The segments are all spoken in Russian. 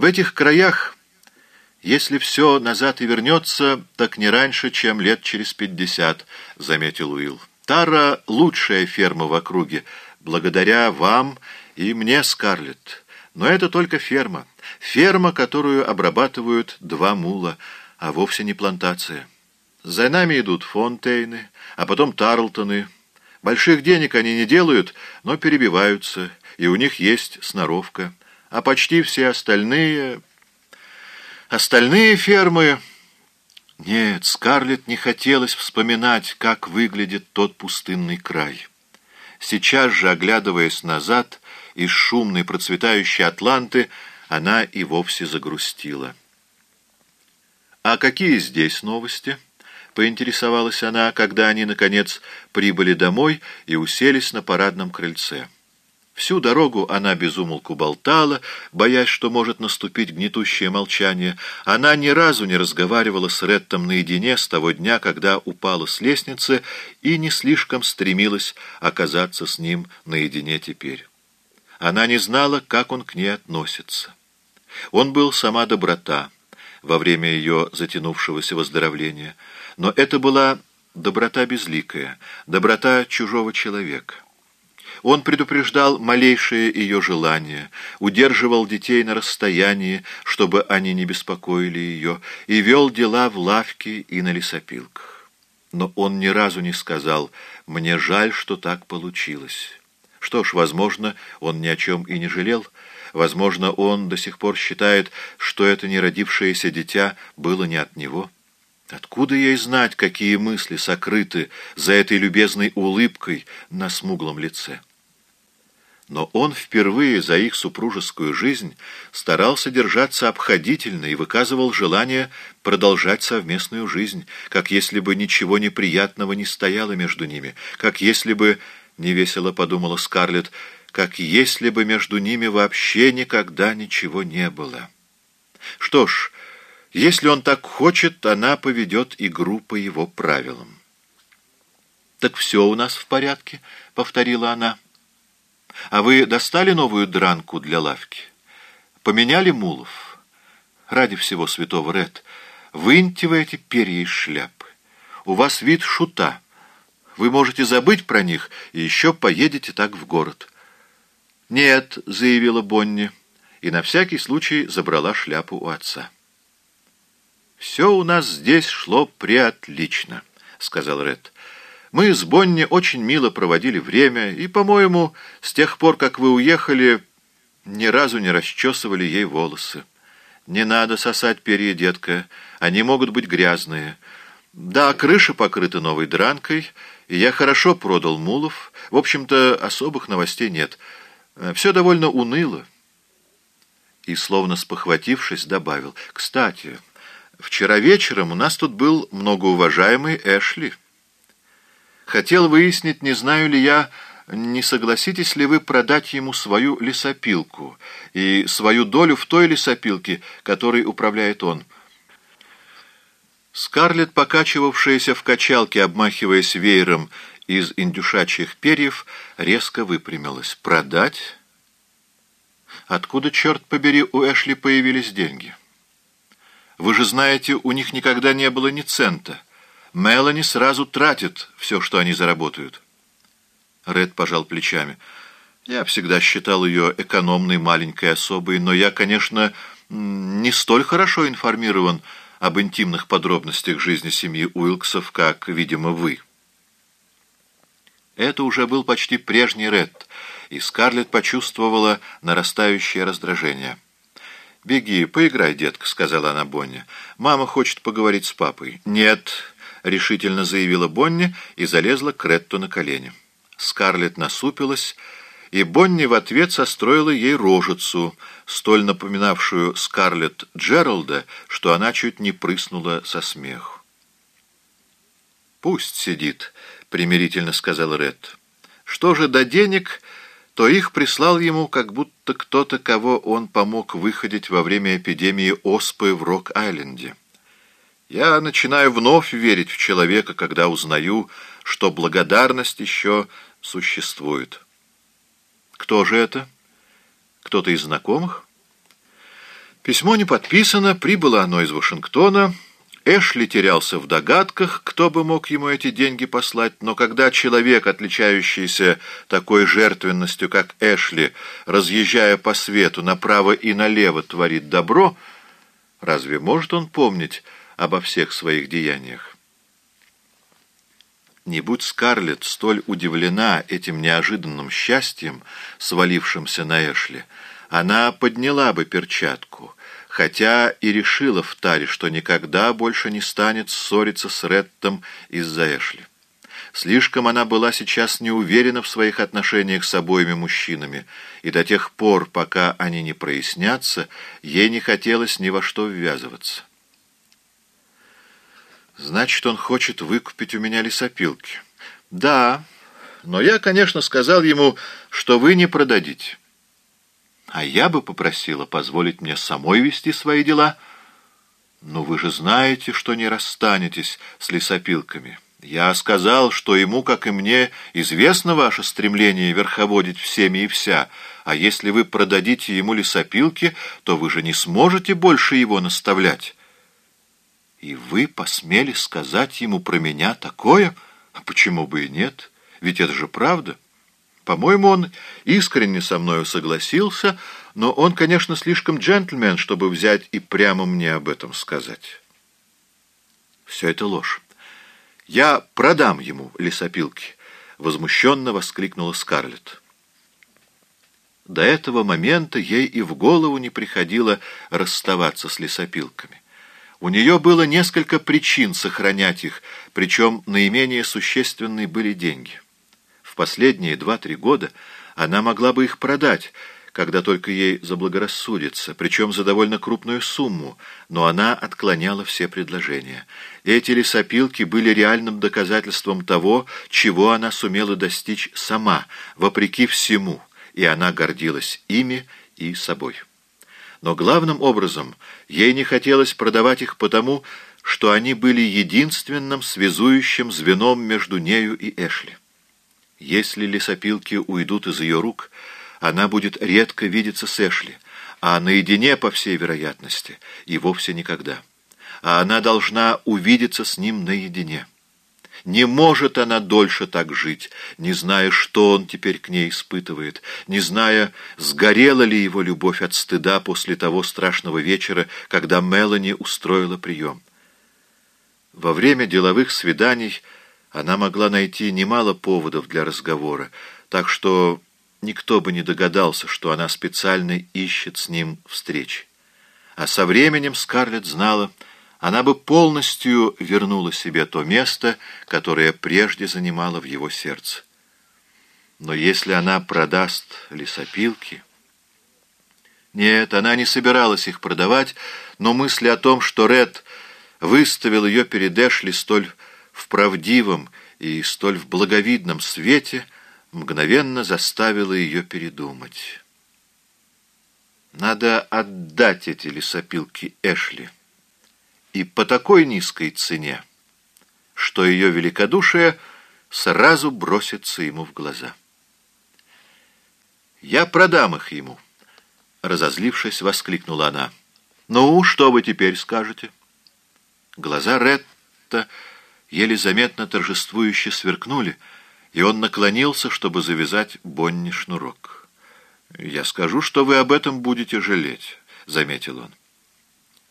В этих краях, если все назад и вернется, так не раньше, чем лет через пятьдесят, — заметил Уилл. Тара — лучшая ферма в округе, благодаря вам и мне, Скарлетт. Но это только ферма. Ферма, которую обрабатывают два мула, а вовсе не плантация. За нами идут Фонтейны, а потом Тарлтоны. Больших денег они не делают, но перебиваются, и у них есть сноровка. А почти все остальные... Остальные фермы... Нет, Скарлетт не хотелось вспоминать, как выглядит тот пустынный край. Сейчас же, оглядываясь назад, из шумной процветающей Атланты, она и вовсе загрустила. «А какие здесь новости?» — поинтересовалась она, когда они, наконец, прибыли домой и уселись на парадном крыльце. Всю дорогу она безумолку болтала, боясь, что может наступить гнетущее молчание. Она ни разу не разговаривала с Реттом наедине с того дня, когда упала с лестницы, и не слишком стремилась оказаться с ним наедине теперь. Она не знала, как он к ней относится. Он был сама доброта во время ее затянувшегося выздоровления, но это была доброта безликая, доброта чужого человека. Он предупреждал малейшие ее желания, удерживал детей на расстоянии, чтобы они не беспокоили ее, и вел дела в лавке и на лесопилках. Но он ни разу не сказал «мне жаль, что так получилось». Что ж, возможно, он ни о чем и не жалел, возможно, он до сих пор считает, что это неродившееся дитя было не от него. Откуда ей знать, какие мысли сокрыты за этой любезной улыбкой на смуглом лице? Но он впервые за их супружескую жизнь старался держаться обходительно и выказывал желание продолжать совместную жизнь, как если бы ничего неприятного не стояло между ними, как если бы, невесело подумала Скарлетт, как если бы между ними вообще никогда ничего не было. Что ж, если он так хочет, она поведет игру по его правилам. «Так все у нас в порядке», — повторила она. А вы достали новую дранку для лавки? Поменяли мулов? Ради всего святого, Ред, выньте вы эти перья из шляпы. У вас вид шута. Вы можете забыть про них и еще поедете так в город. «Нет», — заявила Бонни, и на всякий случай забрала шляпу у отца. «Все у нас здесь шло преотлично», — сказал Ред. Мы с Бонни очень мило проводили время, и, по-моему, с тех пор, как вы уехали, ни разу не расчесывали ей волосы. Не надо сосать перья, детка, они могут быть грязные. Да, крыша покрыта новой дранкой, и я хорошо продал мулов. В общем-то, особых новостей нет. Все довольно уныло. И, словно спохватившись, добавил, «Кстати, вчера вечером у нас тут был многоуважаемый Эшли». Хотел выяснить, не знаю ли я, не согласитесь ли вы продать ему свою лесопилку и свою долю в той лесопилке, которой управляет он. Скарлетт, покачивавшаяся в качалке, обмахиваясь веером из индюшачьих перьев, резко выпрямилась. «Продать? Откуда, черт побери, у Эшли появились деньги? Вы же знаете, у них никогда не было ни цента». Мелани сразу тратит все, что они заработают. Ред пожал плечами. Я всегда считал ее экономной маленькой особой, но я, конечно, не столь хорошо информирован об интимных подробностях жизни семьи Уилксов, как, видимо, вы. Это уже был почти прежний Ред, и Скарлетт почувствовала нарастающее раздражение. «Беги, поиграй, детка», — сказала она Бонне. «Мама хочет поговорить с папой». «Нет», — решительно заявила Бонни и залезла к Ретту на колени. Скарлетт насупилась, и Бонни в ответ состроила ей рожицу, столь напоминавшую Скарлетт Джералда, что она чуть не прыснула со смеху. «Пусть сидит», — примирительно сказал Ретт. «Что же до денег, то их прислал ему как будто кто-то, кого он помог выходить во время эпидемии оспы в Рок-Айленде». Я начинаю вновь верить в человека, когда узнаю, что благодарность еще существует. Кто же это? Кто-то из знакомых? Письмо не подписано, прибыло оно из Вашингтона. Эшли терялся в догадках, кто бы мог ему эти деньги послать, но когда человек, отличающийся такой жертвенностью, как Эшли, разъезжая по свету направо и налево, творит добро, разве может он помнить обо всех своих деяниях? Не будь Скарлетт столь удивлена этим неожиданным счастьем, свалившимся на Эшли, она подняла бы перчатку, хотя и решила в таре, что никогда больше не станет ссориться с Реттом из-за Эшли. Слишком она была сейчас не уверена в своих отношениях с обоими мужчинами, и до тех пор, пока они не прояснятся, ей не хотелось ни во что ввязываться. «Значит, он хочет выкупить у меня лесопилки?» «Да, но я, конечно, сказал ему, что вы не продадите». А я бы попросила позволить мне самой вести свои дела. Но вы же знаете, что не расстанетесь с лесопилками. Я сказал, что ему, как и мне, известно ваше стремление верховодить всеми и вся, а если вы продадите ему лесопилки, то вы же не сможете больше его наставлять. И вы посмели сказать ему про меня такое? А почему бы и нет? Ведь это же правда». По-моему, он искренне со мною согласился, но он, конечно, слишком джентльмен, чтобы взять и прямо мне об этом сказать. Все это ложь. Я продам ему лесопилки, — возмущенно воскликнула Скарлетт. До этого момента ей и в голову не приходило расставаться с лесопилками. У нее было несколько причин сохранять их, причем наименее существенные были деньги последние два-три года она могла бы их продать, когда только ей заблагорассудится, причем за довольно крупную сумму, но она отклоняла все предложения. Эти лесопилки были реальным доказательством того, чего она сумела достичь сама, вопреки всему, и она гордилась ими и собой. Но главным образом ей не хотелось продавать их потому, что они были единственным связующим звеном между нею и Эшли. Если лесопилки уйдут из ее рук, она будет редко видеться с Эшли, а наедине, по всей вероятности, и вовсе никогда. А она должна увидеться с ним наедине. Не может она дольше так жить, не зная, что он теперь к ней испытывает, не зная, сгорела ли его любовь от стыда после того страшного вечера, когда Мелани устроила прием. Во время деловых свиданий она могла найти немало поводов для разговора, так что никто бы не догадался, что она специально ищет с ним встречи. А со временем Скарлетт знала, она бы полностью вернула себе то место, которое прежде занимала в его сердце. Но если она продаст лесопилки... Нет, она не собиралась их продавать, но мысли о том, что Ред выставил ее перед Эшли столь в правдивом и столь в благовидном свете мгновенно заставило ее передумать. Надо отдать эти лесопилки Эшли. И по такой низкой цене, что ее великодушие сразу бросится ему в глаза. «Я продам их ему», — разозлившись, воскликнула она. «Ну, что вы теперь скажете?» Глаза Ретта еле заметно торжествующе сверкнули, и он наклонился, чтобы завязать Бонни шнурок. «Я скажу, что вы об этом будете жалеть», — заметил он.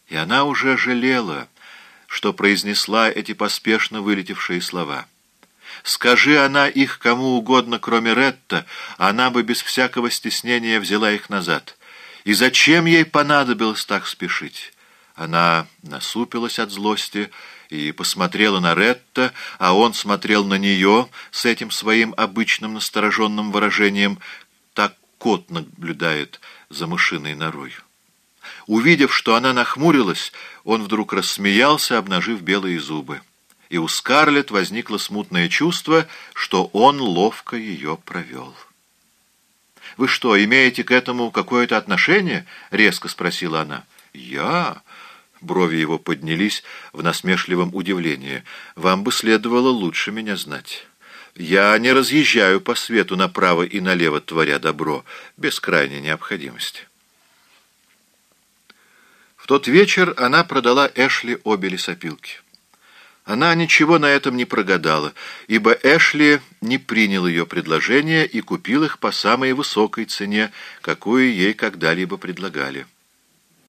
И она уже жалела, что произнесла эти поспешно вылетевшие слова. Скажи она их кому угодно, кроме Ретта, она бы без всякого стеснения взяла их назад. И зачем ей понадобилось так спешить? Она насупилась от злости и посмотрела на Ретта, а он смотрел на нее с этим своим обычным настороженным выражением, так кот наблюдает за мышиной норой. Увидев, что она нахмурилась, он вдруг рассмеялся, обнажив белые зубы. И у Скарлетт возникло смутное чувство, что он ловко ее провел. «Вы что, имеете к этому какое-то отношение?» — резко спросила она. «Я? Брови его поднялись в насмешливом удивлении. «Вам бы следовало лучше меня знать. Я не разъезжаю по свету направо и налево, творя добро, без крайней необходимости». Тот вечер она продала Эшли обе лесопилки. Она ничего на этом не прогадала, ибо Эшли не принял ее предложение и купил их по самой высокой цене, какую ей когда-либо предлагали.